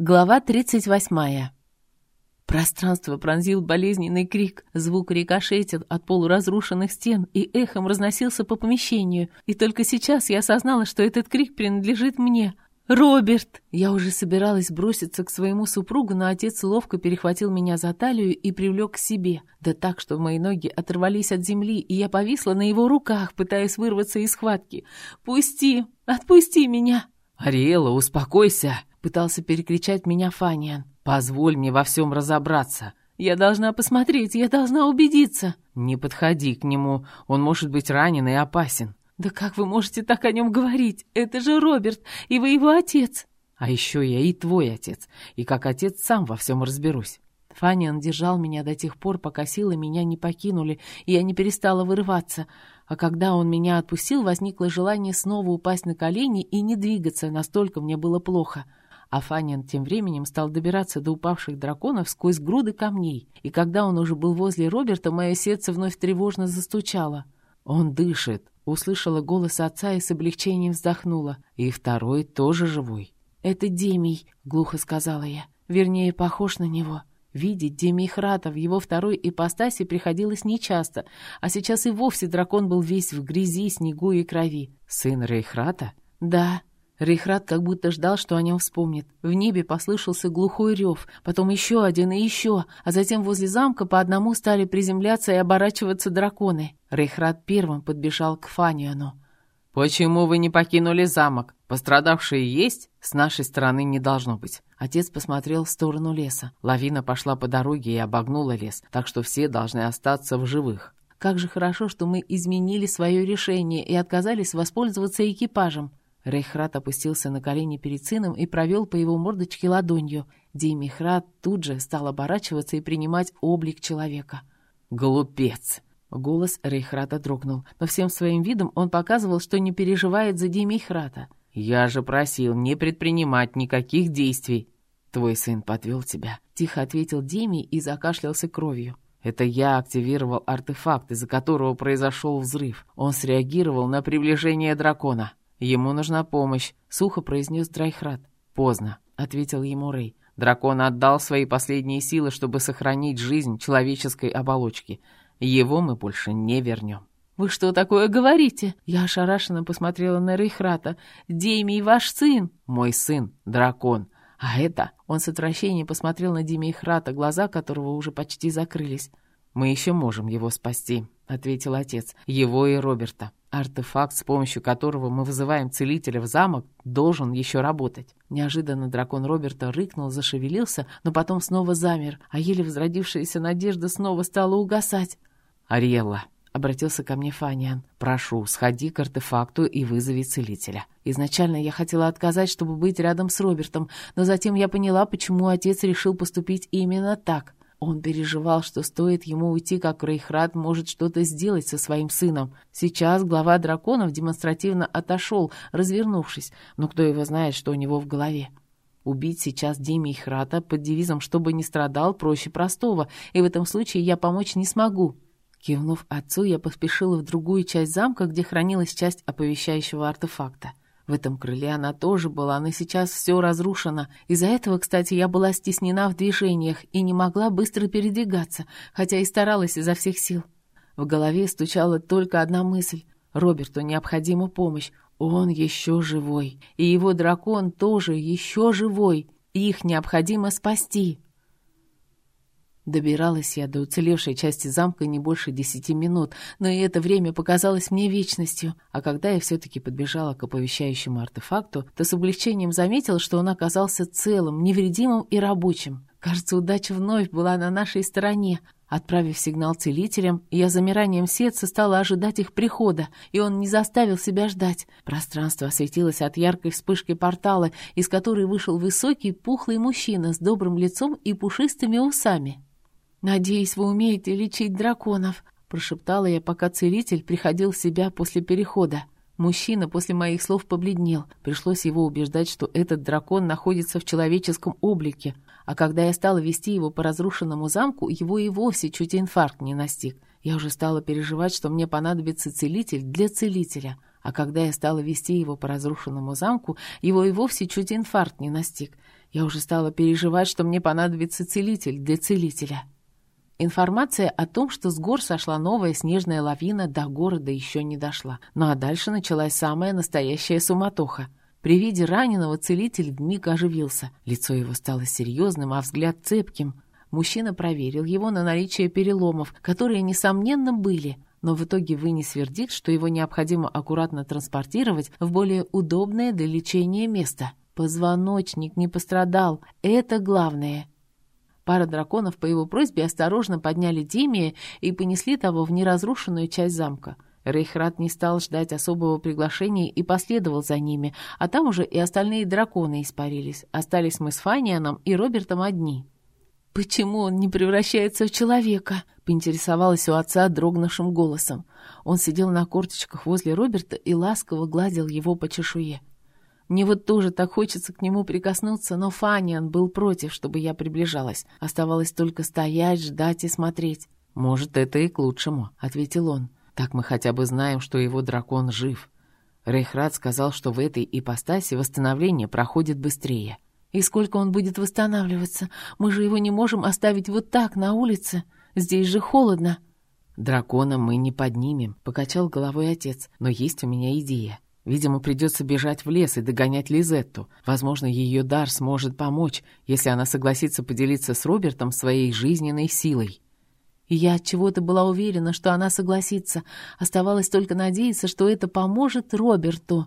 Глава 38. Пространство пронзил болезненный крик. Звук рикошетил от полуразрушенных стен и эхом разносился по помещению. И только сейчас я осознала, что этот крик принадлежит мне. «Роберт!» Я уже собиралась броситься к своему супругу, но отец ловко перехватил меня за талию и привлек к себе. Да так, что мои ноги оторвались от земли, и я повисла на его руках, пытаясь вырваться из схватки. «Пусти! Отпусти меня!» «Ариэла, успокойся!» Пытался перекричать меня Фаниан. «Позволь мне во всем разобраться». «Я должна посмотреть, я должна убедиться». «Не подходи к нему, он может быть ранен и опасен». «Да как вы можете так о нем говорить? Это же Роберт, и вы его отец». «А еще я и твой отец, и как отец сам во всем разберусь». Фаниан держал меня до тех пор, пока силы меня не покинули, и я не перестала вырываться. А когда он меня отпустил, возникло желание снова упасть на колени и не двигаться, настолько мне было плохо. А Фанин тем временем стал добираться до упавших драконов сквозь груды камней, и когда он уже был возле Роберта, мое сердце вновь тревожно застучало. «Он дышит», — услышала голос отца и с облегчением вздохнула. «И второй тоже живой». «Это Демий», — глухо сказала я. «Вернее, похож на него». Видеть Демий Храта в его второй ипостаси приходилось нечасто, а сейчас и вовсе дракон был весь в грязи, снегу и крови. «Сын Рейхрата?» «Да», Рейхрат как будто ждал, что о нем вспомнит. В небе послышался глухой рев, потом еще один и еще, а затем возле замка по одному стали приземляться и оборачиваться драконы. Рейхрат первым подбежал к Фаниану. «Почему вы не покинули замок? Пострадавшие есть? С нашей стороны не должно быть». Отец посмотрел в сторону леса. Лавина пошла по дороге и обогнула лес, так что все должны остаться в живых. «Как же хорошо, что мы изменили свое решение и отказались воспользоваться экипажем. Рейхрат опустился на колени перед сыном и провел по его мордочке ладонью. Деймихрат тут же стал оборачиваться и принимать облик человека. «Глупец!» Голос Рейхрата дрогнул, но всем своим видом он показывал, что не переживает за Деймихрата. «Я же просил не предпринимать никаких действий!» «Твой сын подвел тебя», — тихо ответил Деми и закашлялся кровью. «Это я активировал артефакт, из-за которого произошел взрыв. Он среагировал на приближение дракона». «Ему нужна помощь», — сухо произнес Драйхрат. «Поздно», — ответил ему Рэй. «Дракон отдал свои последние силы, чтобы сохранить жизнь человеческой оболочки. Его мы больше не вернем». «Вы что такое говорите?» Я ошарашенно посмотрела на Рейхрата. «Демий ваш сын!» «Мой сын, дракон. А это...» Он с отвращением посмотрел на Демейхрата, глаза которого уже почти закрылись. «Мы еще можем его спасти», — ответил отец. «Его и Роберта. Артефакт, с помощью которого мы вызываем целителя в замок, должен еще работать». Неожиданно дракон Роберта рыкнул, зашевелился, но потом снова замер, а еле возродившаяся надежда снова стала угасать. «Ариэлла», — обратился ко мне Фаниан, — «прошу, сходи к артефакту и вызови целителя». Изначально я хотела отказать, чтобы быть рядом с Робертом, но затем я поняла, почему отец решил поступить именно так. Он переживал, что стоит ему уйти, как Рейхрад может что-то сделать со своим сыном. Сейчас глава драконов демонстративно отошел, развернувшись, но кто его знает, что у него в голове. Убить сейчас Деми Храта под девизом «чтобы не страдал» проще простого, и в этом случае я помочь не смогу. Кивнув отцу, я поспешила в другую часть замка, где хранилась часть оповещающего артефакта. В этом крыле она тоже была, но сейчас все разрушено. Из-за этого, кстати, я была стеснена в движениях и не могла быстро передвигаться, хотя и старалась изо всех сил. В голове стучала только одна мысль. Роберту необходима помощь. Он еще живой. И его дракон тоже еще живой. Их необходимо спасти. Добиралась я до уцелевшей части замка не больше десяти минут, но и это время показалось мне вечностью. А когда я все-таки подбежала к оповещающему артефакту, то с облегчением заметила, что он оказался целым, невредимым и рабочим. Кажется, удача вновь была на нашей стороне. Отправив сигнал целителям, я замиранием сердца стала ожидать их прихода, и он не заставил себя ждать. Пространство осветилось от яркой вспышки портала, из которой вышел высокий, пухлый мужчина с добрым лицом и пушистыми усами. «Надеюсь, вы умеете лечить драконов», — прошептала я, пока целитель приходил в себя после перехода. Мужчина после моих слов побледнел. Пришлось его убеждать, что этот дракон находится в человеческом облике. А когда я стала вести его по разрушенному замку, его и вовсе чуть инфаркт не настиг. Я уже стала переживать, что мне понадобится целитель для целителя. А когда я стала вести его по разрушенному замку, его и вовсе чуть инфаркт не настиг. Я уже стала переживать, что мне понадобится целитель для целителя. Информация о том, что с гор сошла новая снежная лавина, до города еще не дошла. Ну а дальше началась самая настоящая суматоха. При виде раненого целитель вмиг оживился. Лицо его стало серьезным, а взгляд цепким. Мужчина проверил его на наличие переломов, которые, несомненно, были, но в итоге вынес вердикт, что его необходимо аккуратно транспортировать в более удобное для лечения место. Позвоночник не пострадал, это главное. Пара драконов по его просьбе осторожно подняли Демия и понесли того в неразрушенную часть замка. Рейхрат не стал ждать особого приглашения и последовал за ними, а там уже и остальные драконы испарились. Остались мы с Фанианом и Робертом одни. «Почему он не превращается в человека?» — поинтересовалась у отца дрогнувшим голосом. Он сидел на корточках возле Роберта и ласково гладил его по чешуе. Мне вот тоже так хочется к нему прикоснуться, но Фаниан был против, чтобы я приближалась. Оставалось только стоять, ждать и смотреть. «Может, это и к лучшему», — ответил он. «Так мы хотя бы знаем, что его дракон жив». Рейхрат сказал, что в этой ипостаси восстановление проходит быстрее. «И сколько он будет восстанавливаться? Мы же его не можем оставить вот так, на улице. Здесь же холодно». «Дракона мы не поднимем», — покачал головой отец. «Но есть у меня идея. Видимо, придется бежать в лес и догонять Лизетту. Возможно, ее дар сможет помочь, если она согласится поделиться с Робертом своей жизненной силой. И я от чего-то была уверена, что она согласится. Оставалось только надеяться, что это поможет Роберту.